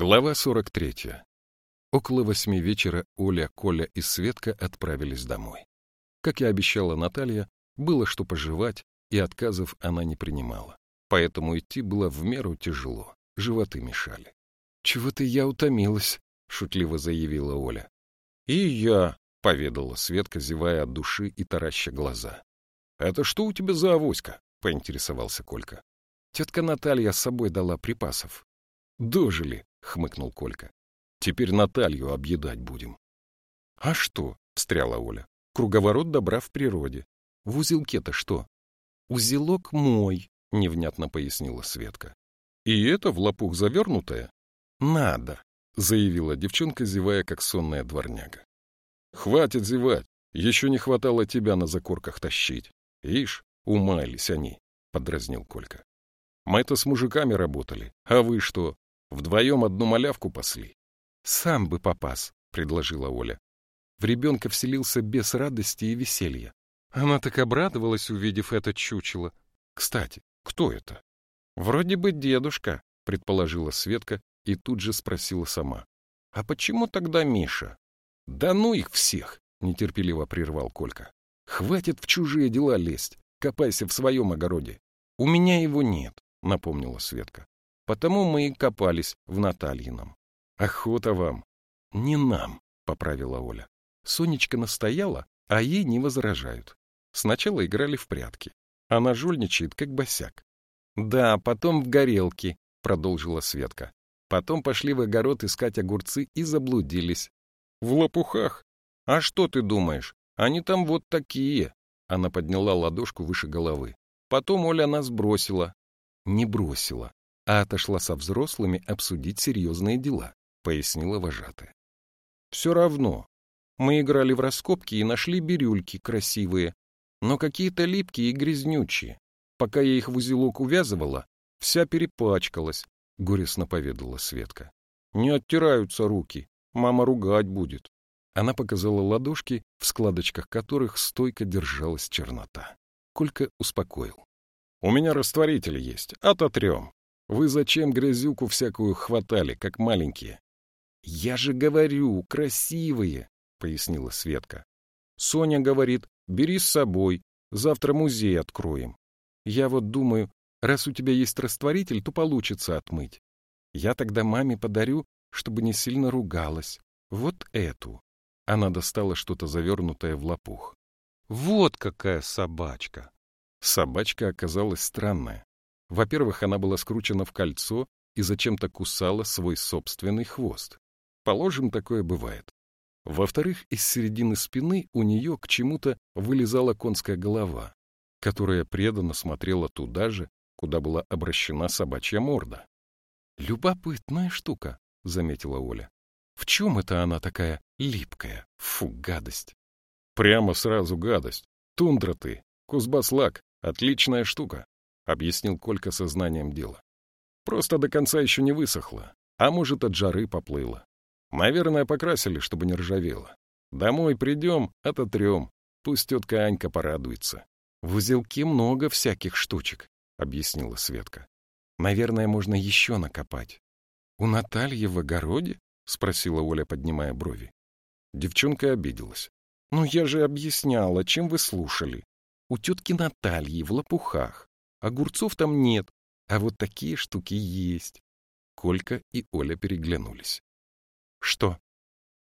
Глава 43. Около восьми вечера Оля, Коля и Светка отправились домой. Как и обещала Наталья, было что пожевать, и отказов она не принимала. Поэтому идти было в меру тяжело, животы мешали. — Чего-то я утомилась, — шутливо заявила Оля. — И я, — поведала Светка, зевая от души и тараща глаза. — Это что у тебя за авоська? — поинтересовался Колька. Тетка Наталья с собой дала припасов. — Дожили, — хмыкнул Колька. — Теперь Наталью объедать будем. — А что? — встряла Оля. — Круговорот добра в природе. В узелке-то что? — Узелок мой, — невнятно пояснила Светка. — И это в лопух завернутое? — Надо, — заявила девчонка, зевая, как сонная дворняга. — Хватит зевать, еще не хватало тебя на закорках тащить. Ишь, умаялись они, — подразнил Колька. — Мы-то с мужиками работали, а вы что, Вдвоем одну малявку пасли. — Сам бы попас, — предложила Оля. В ребенка вселился без радости и веселья. Она так обрадовалась, увидев это чучело. Кстати, кто это? — Вроде бы дедушка, — предположила Светка и тут же спросила сама. — А почему тогда Миша? — Да ну их всех! — нетерпеливо прервал Колька. — Хватит в чужие дела лезть, копайся в своем огороде. — У меня его нет, — напомнила Светка. Потому мы и копались в Натальином. Охота вам. Не нам, поправила Оля. Сонечка настояла, а ей не возражают. Сначала играли в прятки. Она жульничает, как босяк. Да, потом в горелки, продолжила Светка. Потом пошли в огород искать огурцы и заблудились. В лопухах? А что ты думаешь? Они там вот такие. Она подняла ладошку выше головы. Потом Оля нас бросила. Не бросила а отошла со взрослыми обсудить серьезные дела, пояснила вожатая. Все равно. Мы играли в раскопки и нашли бирюльки красивые, но какие-то липкие и грязнючие. Пока я их в узелок увязывала, вся перепачкалась, — горестно поведала Светка. Не оттираются руки, мама ругать будет. Она показала ладошки, в складочках которых стойко держалась чернота. Колька успокоил. — У меня растворитель есть, ототрем. Вы зачем грязюку всякую хватали, как маленькие? — Я же говорю, красивые, — пояснила Светка. Соня говорит, бери с собой, завтра музей откроем. Я вот думаю, раз у тебя есть растворитель, то получится отмыть. Я тогда маме подарю, чтобы не сильно ругалась. Вот эту. Она достала что-то завернутое в лопух. Вот какая собачка! Собачка оказалась странная. Во-первых, она была скручена в кольцо и зачем-то кусала свой собственный хвост. Положим, такое бывает. Во-вторых, из середины спины у нее к чему-то вылезала конская голова, которая преданно смотрела туда же, куда была обращена собачья морда. «Любопытная штука», — заметила Оля. «В чем это она такая липкая? Фу, гадость!» «Прямо сразу гадость. Тундра ты, кузбаслак, отличная штука объяснил Колька сознанием дела. Просто до конца еще не высохло, а может, от жары поплыло. Наверное, покрасили, чтобы не ржавело. Домой придем, ототрем. Пусть тетка Анька порадуется. В узелке много всяких штучек, — объяснила Светка. Наверное, можно еще накопать. — У Натальи в огороде? — спросила Оля, поднимая брови. Девчонка обиделась. — Ну, я же объясняла, чем вы слушали. У тетки Натальи в лопухах. Огурцов там нет, а вот такие штуки есть. Колька и Оля переглянулись. — Что,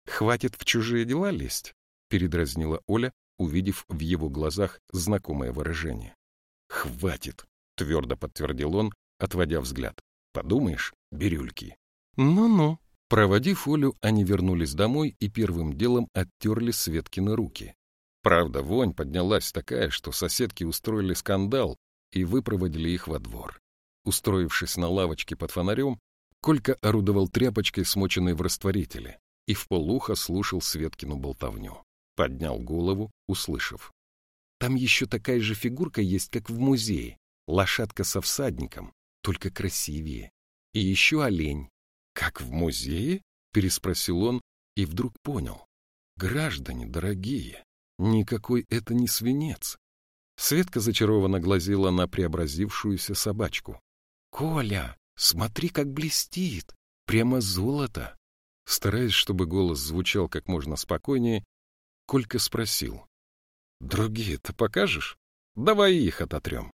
хватит в чужие дела лезть? — передразнила Оля, увидев в его глазах знакомое выражение. — Хватит, — твердо подтвердил он, отводя взгляд. — Подумаешь, бирюльки. Ну — Проводив Олю, они вернулись домой и первым делом оттерли Светкины руки. Правда, вонь поднялась такая, что соседки устроили скандал, и выпроводили их во двор. Устроившись на лавочке под фонарем, Колька орудовал тряпочкой, смоченной в растворителе, и в полухо слушал Светкину болтовню. Поднял голову, услышав. «Там еще такая же фигурка есть, как в музее. Лошадка со всадником, только красивее. И еще олень». «Как в музее?» — переспросил он и вдруг понял. «Граждане дорогие, никакой это не свинец. Светка зачарованно глазела на преобразившуюся собачку. — Коля, смотри, как блестит! Прямо золото. Стараясь, чтобы голос звучал как можно спокойнее, Колька спросил. — Другие-то покажешь? Давай их ототрем.